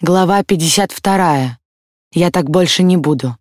Глава 52. Я так больше не буду.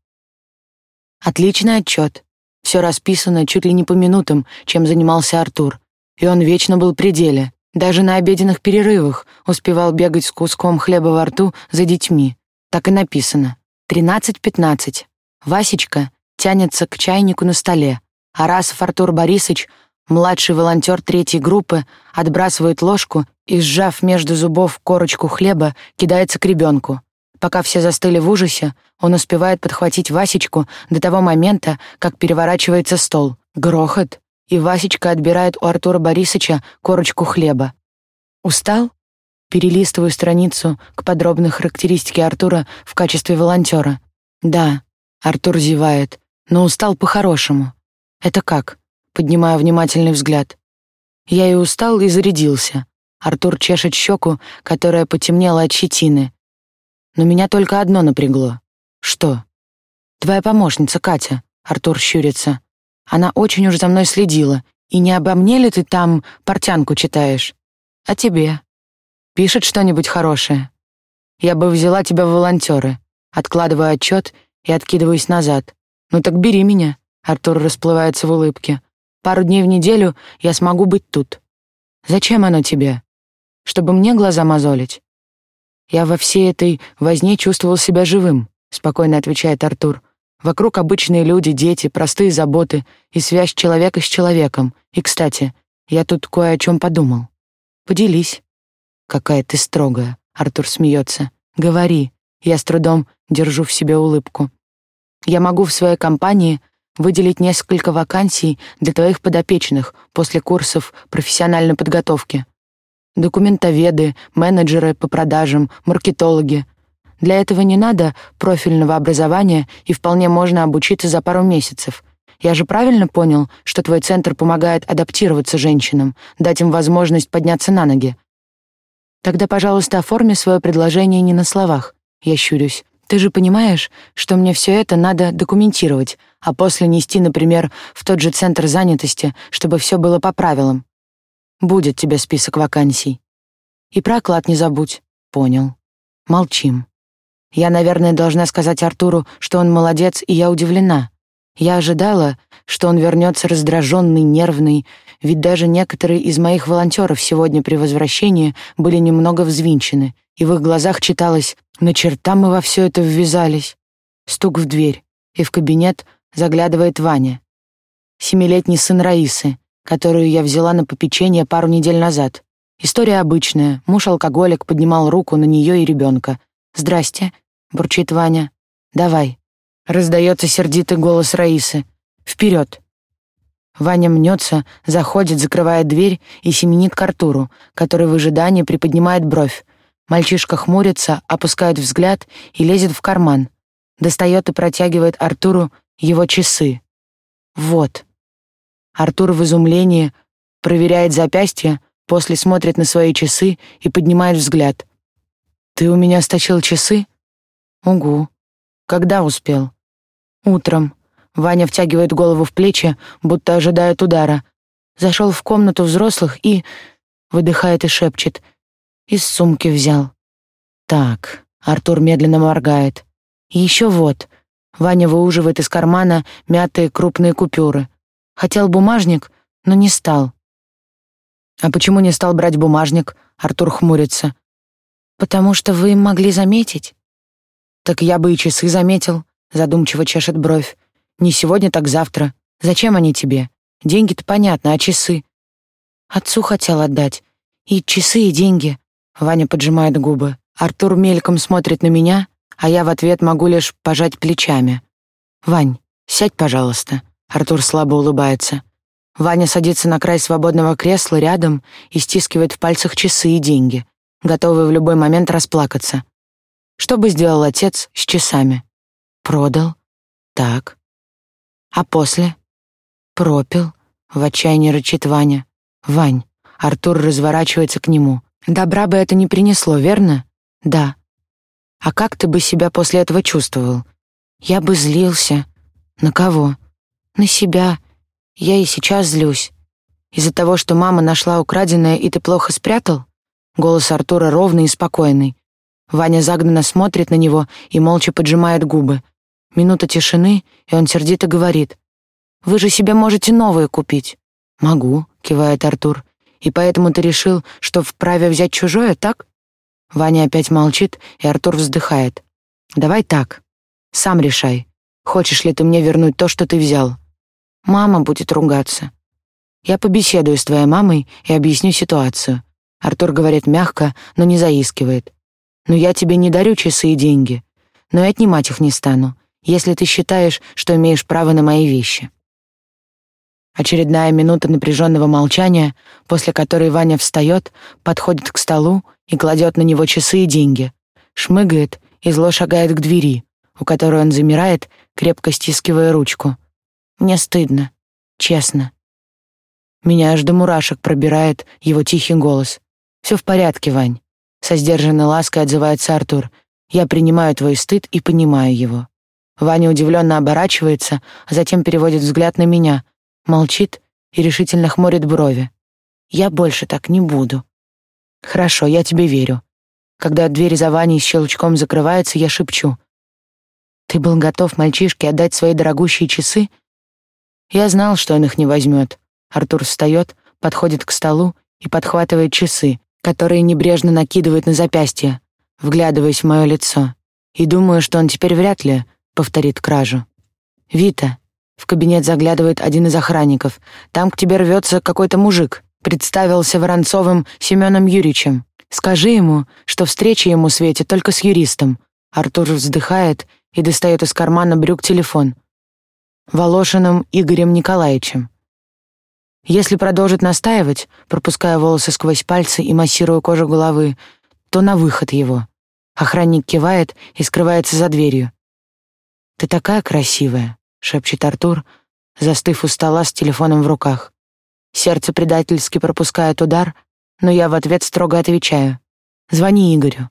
Отличный отчет. Все расписано чуть ли не по минутам, чем занимался Артур. И он вечно был при деле. Даже на обеденных перерывах успевал бегать с куском хлеба во рту за детьми. Так и написано. 13.15. Васечка тянется к чайнику на столе, а раз Артур Борисович Младший волонтер третьей группы отбрасывает ложку и, сжав между зубов корочку хлеба, кидается к ребенку. Пока все застыли в ужасе, он успевает подхватить Васечку до того момента, как переворачивается стол. Грохот, и Васечка отбирает у Артура Борисовича корочку хлеба. «Устал?» Перелистываю страницу к подробной характеристике Артура в качестве волонтера. «Да», — Артур зевает, — «но устал по-хорошему». «Это как?» Поднимая внимательный взгляд. Я и устал, и зарядился. Артур чешет щеку, которая потемнела от щетины. Но меня только одно напрягло. Что? Твоя помощница, Катя, Артур щурится. Она очень уж за мной следила. И не обо мне ли ты там портянку читаешь? А тебе? Пишет что-нибудь хорошее? Я бы взяла тебя в волонтеры. Откладываю отчет и откидываюсь назад. Ну так бери меня. Артур расплывается в улыбке. Пару дней в неделю я смогу быть тут. Зачем оно тебе? Чтобы мне глаза мозолить? Я во всей этой возне чувствовал себя живым, спокойно отвечает Артур. Вокруг обычные люди, дети, простые заботы и связь человека с человеком. И, кстати, я тут кое о чем подумал. Поделись. Какая ты строгая, Артур смеется. Говори. Я с трудом держу в себе улыбку. Я могу в своей компании выделить несколько вакансий для твоих подопечных после курсов профессиональной подготовки. Документоведы, менеджеры по продажам, маркетологи. Для этого не надо профильного образования и вполне можно обучиться за пару месяцев. Я же правильно понял, что твой центр помогает адаптироваться женщинам, дать им возможность подняться на ноги? Тогда, пожалуйста, оформи свое предложение не на словах. Я щурюсь. Ты же понимаешь, что мне все это надо документировать, а после нести, например, в тот же центр занятости, чтобы все было по правилам. Будет тебе список вакансий. И про оклад не забудь. Понял. Молчим. Я, наверное, должна сказать Артуру, что он молодец, и я удивлена. Я ожидала, что он вернется раздраженный, нервный, ведь даже некоторые из моих волонтеров сегодня при возвращении были немного взвинчены, и в их глазах читалось «На черта мы во все это ввязались». Стук в дверь, и в кабинет заглядывает Ваня. Семилетний сын Раисы, которую я взяла на попечение пару недель назад. История обычная. Муж-алкоголик поднимал руку на нее и ребенка. «Здрасте», — бурчит Ваня. «Давай». Раздается сердитый голос Раисы. «Вперед!» Ваня мнется, заходит, закрывает дверь и семенит к Артуру, который в ожидании приподнимает бровь. Мальчишка хмурится, опускает взгляд и лезет в карман. Достает и протягивает Артуру его часы. Вот. Артур в изумлении проверяет запястье, после смотрит на свои часы и поднимает взгляд. «Ты у меня стащил часы?» «Угу. Когда успел?» «Утром». Ваня втягивает голову в плечи, будто ожидает удара. Зашел в комнату взрослых и... Выдыхает и шепчет. Из сумки взял. Так, Артур медленно моргает. Еще вот. Ваня выуживает из кармана мятые крупные купюры. Хотел бумажник, но не стал. А почему не стал брать бумажник? Артур хмурится. Потому что вы могли заметить. Так я бы и часы заметил, задумчиво чешет бровь. Не сегодня, так завтра. Зачем они тебе? Деньги-то понятно, а часы? Отцу хотел отдать. И часы, и деньги. Ваня поджимает губы. Артур мельком смотрит на меня, а я в ответ могу лишь пожать плечами. «Вань, сядь, пожалуйста». Артур слабо улыбается. Ваня садится на край свободного кресла рядом и стискивает в пальцах часы и деньги, готовый в любой момент расплакаться. Что бы сделал отец с часами? Продал. Так. А после? Пропил. В отчаянии рычит Ваня. Вань. Артур разворачивается к нему. Добра бы это не принесло, верно? Да. А как ты бы себя после этого чувствовал? Я бы злился. На кого? На себя. Я и сейчас злюсь. Из-за того, что мама нашла украденное, и ты плохо спрятал? Голос Артура ровный и спокойный. Ваня загнанно смотрит на него и молча поджимает губы. Минута тишины, и он сердито говорит. «Вы же себе можете новые купить». «Могу», — кивает Артур. «И поэтому ты решил, что вправе взять чужое, так?» Ваня опять молчит, и Артур вздыхает. «Давай так. Сам решай. Хочешь ли ты мне вернуть то, что ты взял? Мама будет ругаться. Я побеседую с твоей мамой и объясню ситуацию. Артур говорит мягко, но не заискивает. Но я тебе не дарю часы и деньги. Но и отнимать их не стану, если ты считаешь, что имеешь право на мои вещи. Очередная минута напряженного молчания, после которой Ваня встает, подходит к столу и кладет на него часы и деньги, шмыгает и зло шагает к двери, у которой он замирает, крепко стискивая ручку. Мне стыдно, честно. Меня аж до мурашек пробирает его тихий голос. «Все в порядке, Вань». Со сдержанной лаской отзывается Артур. «Я принимаю твой стыд и понимаю его». Ваня удивленно оборачивается, а затем переводит взгляд на меня, молчит и решительно хмурит брови. «Я больше так не буду». «Хорошо, я тебе верю». Когда дверь за Ваней щелчком закрывается, я шепчу. Ты был готов мальчишке отдать свои дорогущие часы? Я знал, что он их не возьмет. Артур встает, подходит к столу и подхватывает часы, которые небрежно накидывает на запястье, вглядываясь в мое лицо. И думаю, что он теперь вряд ли повторит кражу. «Вита», — в кабинет заглядывает один из охранников, «там к тебе рвется какой-то мужик», представился Воронцовым Семеном Юрьевичем. «Скажи ему, что встреча ему светит только с юристом». Артур вздыхает и достает из кармана брюк телефон. Волошиным Игорем Николаевичем. Если продолжит настаивать, пропуская волосы сквозь пальцы и массируя кожу головы, то на выход его. Охранник кивает и скрывается за дверью. «Ты такая красивая», — шепчет Артур, застыв у стола с телефоном в руках. Сердце предательски пропускает удар, но я в ответ строго отвечаю. «Звони Игорю.